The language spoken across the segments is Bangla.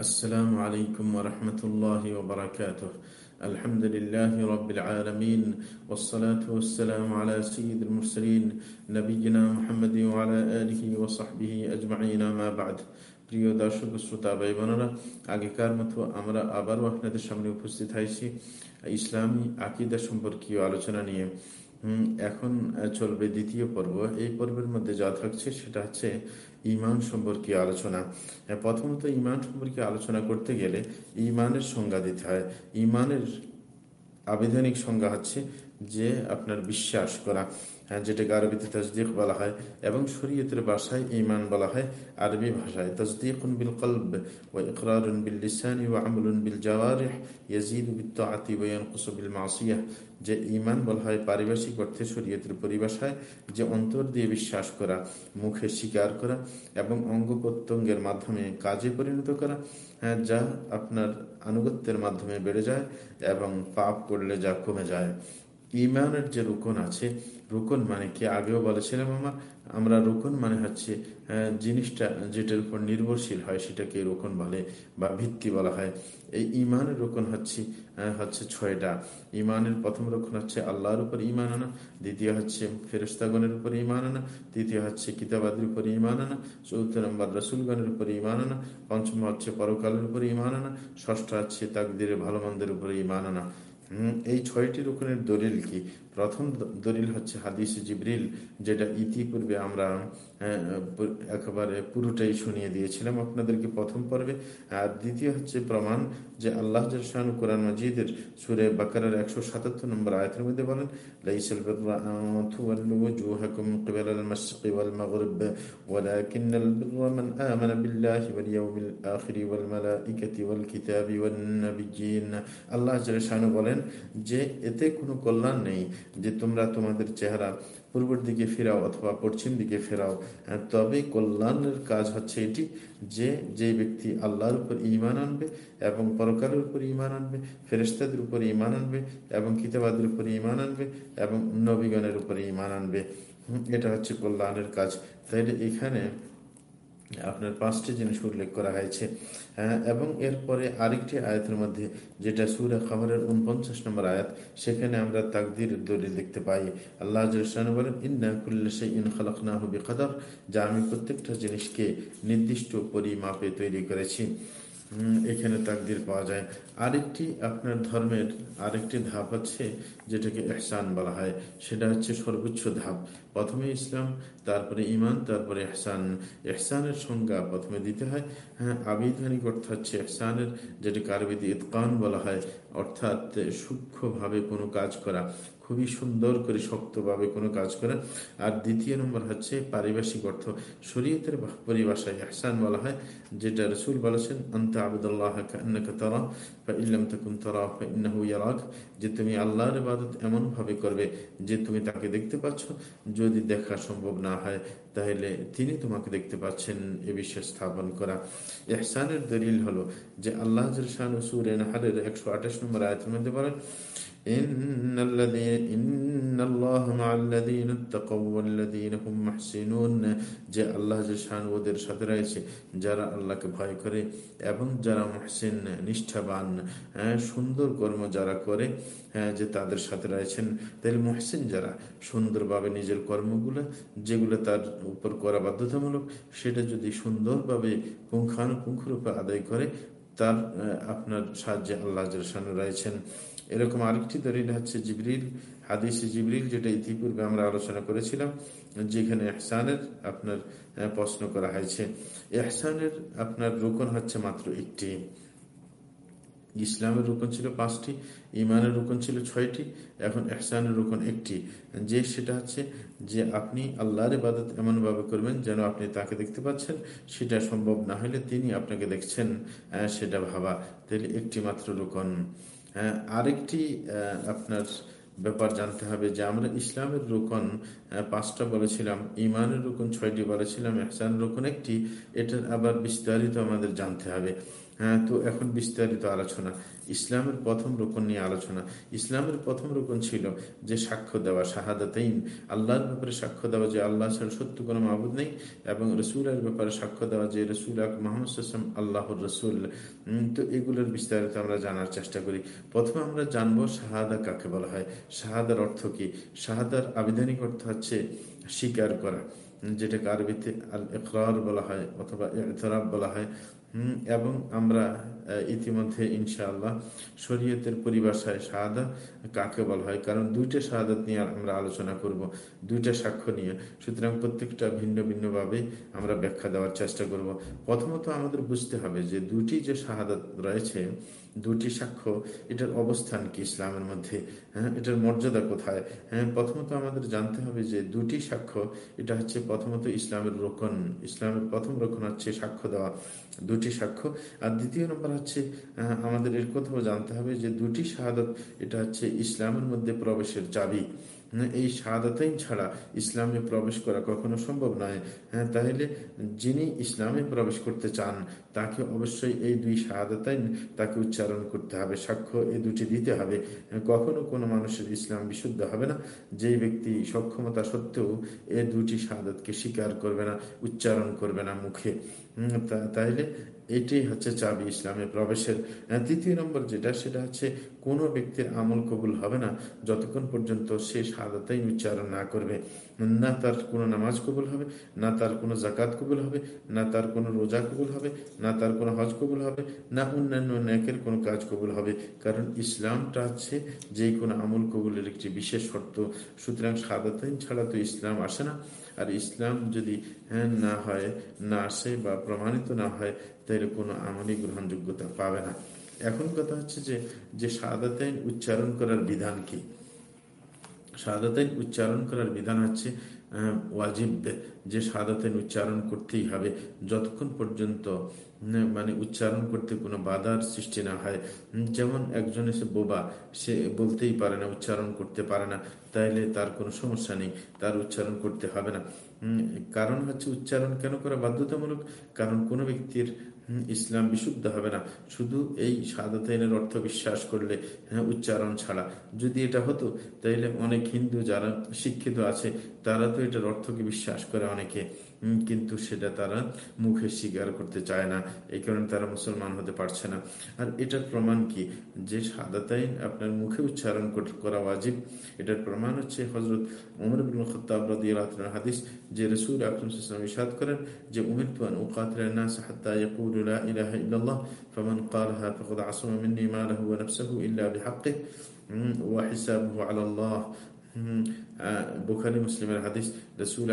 السلام عليكم ورحمة الله وبركاته الحمد لله رب العالمين والصلاة والسلام على سيد المرسلين نبينا محمد وعلى آله وصحبه أجمعين ما بعد প্রিয় দর্শক শ্রোতা ভাই বোনেরা আগেকার মতো আমরা আবারও আপনাদের সামনে উপস্থিত হয়েছি ইসলামী আকিদা সম্পর্কীয় আলোচনা নিয়ে এখন চলবে দ্বিতীয় পর্ব। এই পর্বের মধ্যে যা থাকছে সেটা হচ্ছে ইমান সম্পর্কে আলোচনা। প্রথমত ইমান সম্পর্কে আলোচনা করতে গেলে ইমানের সংজ্ঞা দিতে হয়। ইমানের আবেদনিক সংজ্ঞা হচ্ছে যে আপনার বিশ্বাস করা যেটাকে আরবিতে তসদিক বলা হয় এবং শরীয়তের ভাষায় ইমান বলা হয় আরবি ভাষায়। তসদিকুন বিল কলব ও বিল লিসানি ও আমলুন বিল জওয়ারিহ ইয়াজিদ বিল তাআতি ওয়া ইয়ানকুসু বিল মাসিয়াহ। যে ইমান বলা হয় পারিভাষিক অর্থে শরীয়তের পরিভাষায়, যে অন্তর দিয়ে বিশ্বাস করা, মুখে স্বীকার করা এবং অঙ্গ প্রত্যঙ্গের মাধ্যমে কাজে পরিণত করা হ্যাঁ যা আপনার আনুগত্যের মাধ্যমে বেড়ে যায় এবং পাপ করলে যা কমে যায়। ইমানের যে রুকন আছে, রুকন মানে কি? আগেও বলেছিলাম আমার, আমরা রুকন মানে হচ্ছে জিনিসটা যেটার উপর নির্ভরশীল হয়, সেটাকে রোকন বলে বা ভিত্তি বলা হয়। এই ইমানের রোকন হচ্ছে হচ্ছে ছয়টা। ইমানের প্রথম রোকন হচ্ছে আল্লাহর উপর ইমান আনা, দ্বিতীয় হচ্ছে ফেরস্তাগণের উপর ইমান আনা, তৃতীয় হচ্ছে কিতাবাদের উপর ইমান আনা, চতুর্থ নম্বর রসুলগণের উপর ইমান আনা, পঞ্চম হচ্ছে পরকালের উপর ইমান আনা, ষষ্ঠ হচ্ছে তাকদিরের ভালো মন্দের উপর ইমান আনা। এই ছয়টি রকমের দলিল কি? প্রথম দলিল হচ্ছে হাদিস জিবরিল, যেটা ইতিপূর্বে আমরা একেবারে পুরোটাই শুনিয়ে দিয়েছিলাম আপনাদেরকে প্রথম পর্বে। আর দ্বিতীয় হচ্ছে প্রমাণ যে আল্লাহ জরসান কোরআন মজিদের সুরে বাকারের একশো সাতাত্তর নম্বর আয়তের মধ্যে বলেন আল্লাহ বলেন যে এতে কোনো কল্যাণ নেই। যে তোমরা তোমাদের চেহারা পূর্বের দিকে ফেরাও অথবা পশ্চিম দিকে ফেরাও তবে কল্যাণের কাজ হচ্ছে এটি যে যে ব্যক্তি আল্লাহর উপর ইমান আনবে এবং পরকালের উপর ইমান আনবে ফেরেস্তাদের উপর ইমান আনবে এবং কিতাবাদের উপর ইমান আনবে এবং নবীগণের উপর ইমান আনবে। এটা হচ্ছে কল্যাণের কাজ। তাইলে এখানে আপনার পাঁচটি জিনিস উল্লেখ করা হয়েছে। এবং এরপরে আরেকটি আয়াতের মধ্যে, যেটা সুরে খাবারের উনপঞ্চাশ নম্বর আয়াত, সেখানে আমরা তাকদির দলিল দেখতে পাই। আল্লাহ বলেন, ইন্না কুল্লা ইন খালাকনা হবি কাদার যা আমি প্রত্যেকটা জিনিসকে নির্দিষ্ট পরিমাপে তৈরি করেছি। এখানে তাকদির পাওয়া যায়। আরেকটি আপনার ধর্মের আরেকটি ধাপ আছে যেটাকে এহসান বলা হয়। সেটা হচ্ছে সর্বোচ্চ ধাপ। প্রথমে ইসলাম, তারপরে ইমান তারপরে এহসান এহসানের সংজ্ঞা প্রথমে দিতে হয়। হ্যাঁ আবিধানিক অর্থ হচ্ছে এহসানের যেটাকে আরবিতে ইতকান বলা হয়। অর্থাৎ সূক্ষ্মভাবে কোনো কাজ করা। খুবই সুন্দর করে শক্তভাবে কোনো কাজ করে। আর দ্বিতীয় নম্বর হচ্ছে পারিভাষিক অর্থ। শরীয়তের পরিভাষায় এহসান বলা হয়, যেটা রসুল বলেছেন, আন্ত আবুদুল্লাহ যে তুমি আল্লাহর ইবাদত এমনভাবে করবে যে তুমি তাকে দেখতে পাচ্ছ। যদি দেখা সম্ভব না হয়, তাহলে তিনি তোমাকে দেখতে পাচ্ছেন এ বিষয়ে স্থাপন করা। এহসানের দলিল হলো যে আল্লাহ সুর একশো আঠাশ নম্বর আয়তের মধ্যে বলেন إن الذين إن الله مع الذين اتقوا والذين هم محسنون যে আল্লাহ শান ওদের সাথে রয়েছে যারা আল্লাহকে ভয় করে এবং যারা মহসিন নিষ্ঠাবান হ্যাঁ সুন্দর কর্ম যারা করে হ্যাঁ যে তাদের সাথে রয়েছেন তাহলে মহসিন যারা সুন্দরভাবে নিজের কর্মগুলো যেগুলো তার উপর করা বাধ্যতামূলক সেটা যদি সুন্দরভাবে পুঙ্খানুপুঙ্খরূপে আদায় করে তার আপনার সাহায্যে আল্লাহ রয়েছেন। এরকম আরেকটি দলিল হচ্ছে জিবরিল, হাদিস জিবরিল, যেটা ইতিপূর্বে আমরা আলোচনা করেছিলাম, যেখানে এহসানের আপনার প্রশ্ন করা হয়েছে। এহসানের আপনার রোকন হচ্ছে মাত্র একটি। ইসলামের রোকন ছিল পাঁচটি ইমানের রোকন ছিল ছয়টি, এখন এহসানের রোকন একটি। যে সেটা হচ্ছে যে আপনি আল্লাহর ইবাদত এমনভাবে করবেন যেন আপনি তাকে দেখতে পাচ্ছেন, সেটা সম্ভব না হলে তিনি আপনাকে দেখছেন সেটা ভাবা। তাহলে একটি মাত্র রোকন। হ্যাঁ আরেকটি আপনার ব্যাপার জানতে হবে যে আমরা ইসলামের রোকন পাঁচটা বলেছিলাম ইমানের রোকন ছয়টি বলেছিলাম এহসান রোকন একটি, এটার আবার বিস্তারিত আমাদের জানতে হবে। হ্যাঁ তো এখন বিস্তারিত আলোচনা। ইসলামের প্রথম রোকন নিয়ে আলোচনা। ইসলামের প্রথম রোকন ছিল যে সাক্ষ্য দেওয়া, শাহাদাতেইন। আল্লাহর ব্যাপারে সাক্ষ্য দেওয়া যে আল্লাহ সত্য কোনো মাহবুদ নেই এবং রসুলের ব্যাপারে সাক্ষ্য দেওয়া যে রসুল আক মোহাম্মদ আল্লাহর রসুল। তো এগুলোর বিস্তারিত আমরা জানার চেষ্টা করি। প্রথমে আমরা জানব শাহাদা কাকে বলা হয়? শাহাদার অর্থ কি? শাহাদার আবিধানিক অর্থ হচ্ছে স্বীকার করা, যেটাকে আরবিতে আল বলা হয় অথবা এতরাব বলা হয়। এবং আমরা ইতিমধ্যে ইনশাআল্লাহ শরীয়তের পরিভাষায় শাহাদা কাকে বলা হয়? কারণ দুইটা শাহাদাত নিয়ে আমরা আলোচনা করব, দুইটা সাক্ষ্য নিয়ে। সুতরাং প্রত্যেকটা ভিন্ন ভিন্নভাবে আমরা ব্যাখ্যা দেওয়ার চেষ্টা করব। প্রথমত আমাদের বুঝতে হবে যে দুটি যে শাহাদাত রয়েছে, দুটি সাক্ষ্য, এটার অবস্থান কি ইসলামের মধ্যে? হ্যাঁ এটার মর্যাদা কোথায়? হ্যাঁ প্রথমত আমাদের জানতে হবে যে দুটি সাক্ষ্য, এটা হচ্ছে প্রথমত ইসলামের রোকন ইসলামের প্রথম রোকন হচ্ছে সাক্ষ্য দেওয়া, দুটি সাক্ষ্য। আর দ্বিতীয় নম্বর হচ্ছে আমাদের এর কথাও জানতে হবে যে দুটি শাহাদত, এটা হচ্ছে ইসলামের মধ্যে প্রবেশের চাবি। এই শাহাদাতাইন ছাড়া ইসলামে প্রবেশ করা কখনো সম্ভব নয়। হ্যাঁ তাহলে যিনি ইসলামে প্রবেশ করতে চান, তাকে অবশ্যই এই দুই শাহাদাতাইন তাকে উচ্চারণ করতে হবে, সাক্ষ্য এই দুটি দিতে হবে। কখনো কোনো মানুষের ইসলাম বিশুদ্ধ হবে না। যেই ব্যক্তি সক্ষমতা সত্ত্বেও এই দুটি শাহাদাতকে স্বীকার করবে না, উচ্চারণ করবে না মুখে। তাইলে এটাই হচ্ছে চাবি ইসলামে প্রবেশের তৃতীয় নম্বর যেটা, সেটা হচ্ছে কোনো ব্যক্তির আমল কবুল হবে না যতক্ষণ পর্যন্ত সে সাদাতাই উচ্চারণ না করবে। না তার কোনো নামাজ কবুল হবে, না তার কোনো জাকাত কবুল হবে, না তার কোনো রোজা কবুল হবে, না তার কোনো হজ কবুল হবে, না অন্যান্য ন্যাকের কোনো কাজ কবুল হবে। কারণ ইসলামটা হচ্ছে যে কোনো আমল কবুলের একটি বিশেষ শর্ত। সুতরাং সাদাতাইন ছাড়া তো ইসলাম আসে না। আর ইসলাম যদি হ্যাঁ না হয়, না আসে বা প্রমাণিত না হয়, তাহলে কোনো আমলই গ্রহণযোগ্যতা পাবে না। এখন কথা হচ্ছে যে যে সাদাতাইন উচ্চারণ করার বিধান কি? সাদাতাইন উচ্চারণ করার বিধান হচ্ছে ওয়াজিব যে সাদাতেন উচ্চারণ করতেই হবে। যতক্ষণ পর্যন্ত মানে উচ্চারণ করতে কোনো বাধার সৃষ্টি না হয় যেমন একজন এসে বোবা, সে বলতেই পারে না, উচ্চারণ করতে পারে না, তাইলে তার কোনো সমস্যা নেই, তার উচ্চারণ করতে হবে না। কারণ হচ্ছে উচ্চারণ কেন করা বাধ্যতামূলক? কারণ কোনো ব্যক্তির ইসলাম বিশুদ্ধ হবে না। শুধু এই সাদাতাইনের অর্থ বিশ্বাস করলে হ্যাঁ উচ্চারণ ছাড়া। যদি এটা হতো, তাইলে অনেক হিন্দু যারা শিক্ষিত আছে, তারা তো এটার অর্থকে বিশ্বাস করে অনেকে। কিন্তু সেটা তারা মুখে স্বীকার করতে চায় না। এই কারণে তারা মুসলমান হতে পারছে না। আর এটার প্রমাণ কি? যে সাদাতাইন আপনার মুখে উচ্চারণ করা ওয়াজিব, এটার প্রমাণ হচ্ছে হজরত উমর হাদিস, যে রসুল আকরম ইসাদ করেন যে উমের তুয়ান উকাত নাস হাত্তা لا إله إلا الله فمن قالها فقد عصم مني ماله ونفسه إلا بحقه وحسابه على الله. মুসলিমের হাদিস, রসুল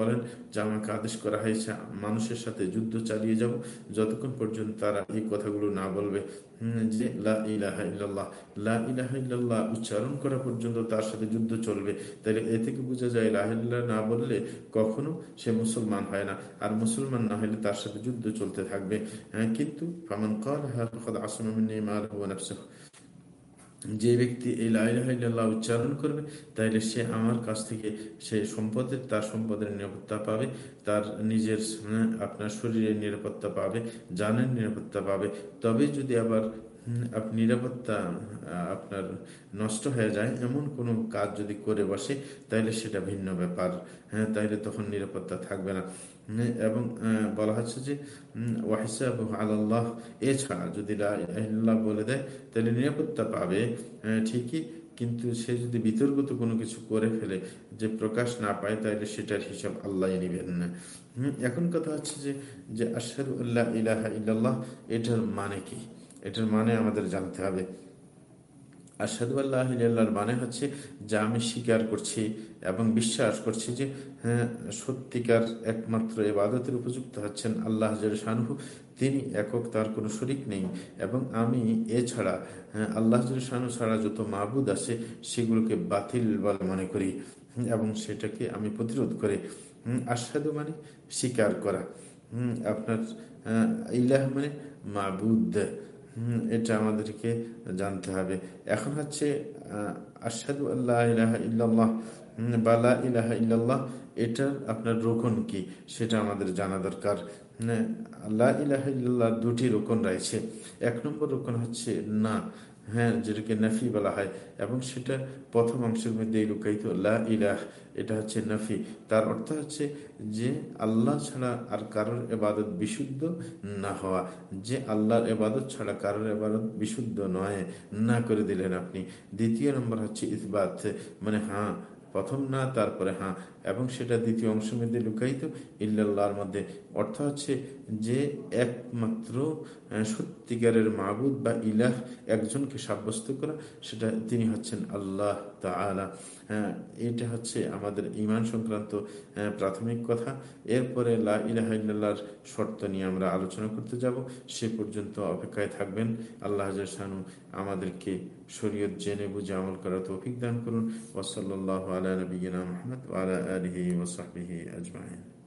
বলেন, যে আমাকে আদেশ করা হয়েছে, মানুষের সাথে যুদ্ধ চালিয়ে যাব যতক্ষণ পর্যন্ত তারা এই কথাগুলো না বলবে। যে উচ্চারণ করা পর্যন্ত তার সাথে যুদ্ধ চলবে। তাহলে এ থেকে বোঝা যায় লাহিল্লাহ না বললে কখনো সে মুসলমান হয় না, আর মুসলমান না হলে তার সাথে যুদ্ধ চলতে থাকবে। হ্যাঁ কিন্তু ফামান আসমান যে ব্যক্তি এই লাইলাহ উচ্চারণ করবে, তাইলে সে আমার কাছ থেকে সে সম্পদের তার সম্পদের নিরাপত্তা পাবে, তার নিজের আপনার শরীরের নিরাপত্তা পাবে, জানের নিরাপত্তা পাবে। তবে যদি আবার নিরাপত্তা আপনার নষ্ট হয়ে যায়, এমন কোনো কাজ যদি করে বসে, তাইলে সেটা ভিন্ন ব্যাপার। হ্যাঁ তাইলে তখন নিরাপত্তা থাকবে না। এবং বলা হচ্ছে যে ওয়াহিসাব আল্লাহ এছাড়া যদি বলে দেয়, তাহলে নিরাপত্তা পাবে ঠিকই, কিন্তু সে যদি বিতর্কত কোনো কিছু করে ফেলে, যে প্রকাশ না পায়, তাহলে সেটার হিসাব আল্লাহ নিবেন না। এখন কথা হচ্ছে যে যে আশাদু আল্লাহ ইলাহা ইল্লাল্লাহ, এটার মানে কি? এটার মানে আমাদের জানতে হবে। আসাদু আল্লাহর মানে হচ্ছে যা আমি স্বীকার করছি এবং বিশ্বাস করছি যে হ্যাঁ সত্যিকার একমাত্র এ এবাদতের উপযুক্ত হচ্ছেন আল্লাহ শাহু তিনি একক, তার কোনো শরিক নেই। এবং আমি এছাড়া হ্যাঁ আল্লাহ শাহু ছাড়া যত মাহবুদ আছে, সেগুলোকে বাতিল বলে মনে করি। এবং সেটাকে আমি প্রতিরোধ করে আসাদু মানে স্বীকার করা। আপনার ইলাহ মানে মাহবুদ এটা আমাদেরকে জানতে হবে। এখন হচ্ছে আসাদু আল্লাহ ইলাহা ইল্লাল্লাহ বালা ইলাহা ইল্লাল্লাহ, এটার আপনার রোকন কি? সেটা আমাদের জানা দরকার। আল্লাহ ইলাহা ইল্লাল্লাহ দুটি রোকন রয়েছে। এক নম্বর রোকন হচ্ছে না। হ্যাঁ যেটাকে নাফি বলা হয়। এবং সেটা প্রথম অংশের মধ্যে লুকাইত লা ইলাহ, এটা হচ্ছে নাফি। তার অর্থ হচ্ছে যে আল্লাহ ছাড়া আর কারোর এবাদত বিশুদ্ধ না হওয়া। যে আল্লাহর এবাদত ছাড়া কারোর এবাদত বিশুদ্ধ নয়, না করে দিলেন আপনি। দ্বিতীয় নম্বর হচ্ছে ইসবাত। মানে হ্যাঁ প্রথম না, তারপরে হ্যাঁ এবং সেটা দ্বিতীয় অংশ মধ্যে লুকাইত ইল্লাহর মধ্যে। অর্থ হচ্ছে যে একমাত্র সত্যিকারের মাবুদ বা ইলাহ একজনকে সাব্যস্ত করা, সেটা তিনি হচ্ছেন আল্লাহ তালা হ্যাঁ এটা হচ্ছে আমাদের ইমান সংক্রান্ত প্রাথমিক কথা। এরপরে লা ইলাহ ইল্লাহর শর্ত নিয়ে আমরা আলোচনা করতে যাব। সে পর্যন্ত অপেক্ষায় থাকবেন। আল্লাহ শানু আমাদেরকে শরীয়ত জেনে বুঝে আমল করার তৌফিক দান করুন। ওসল্লাহ আলা নবীনা মোহাম্মদ আলা آله وصحبه أجمعين.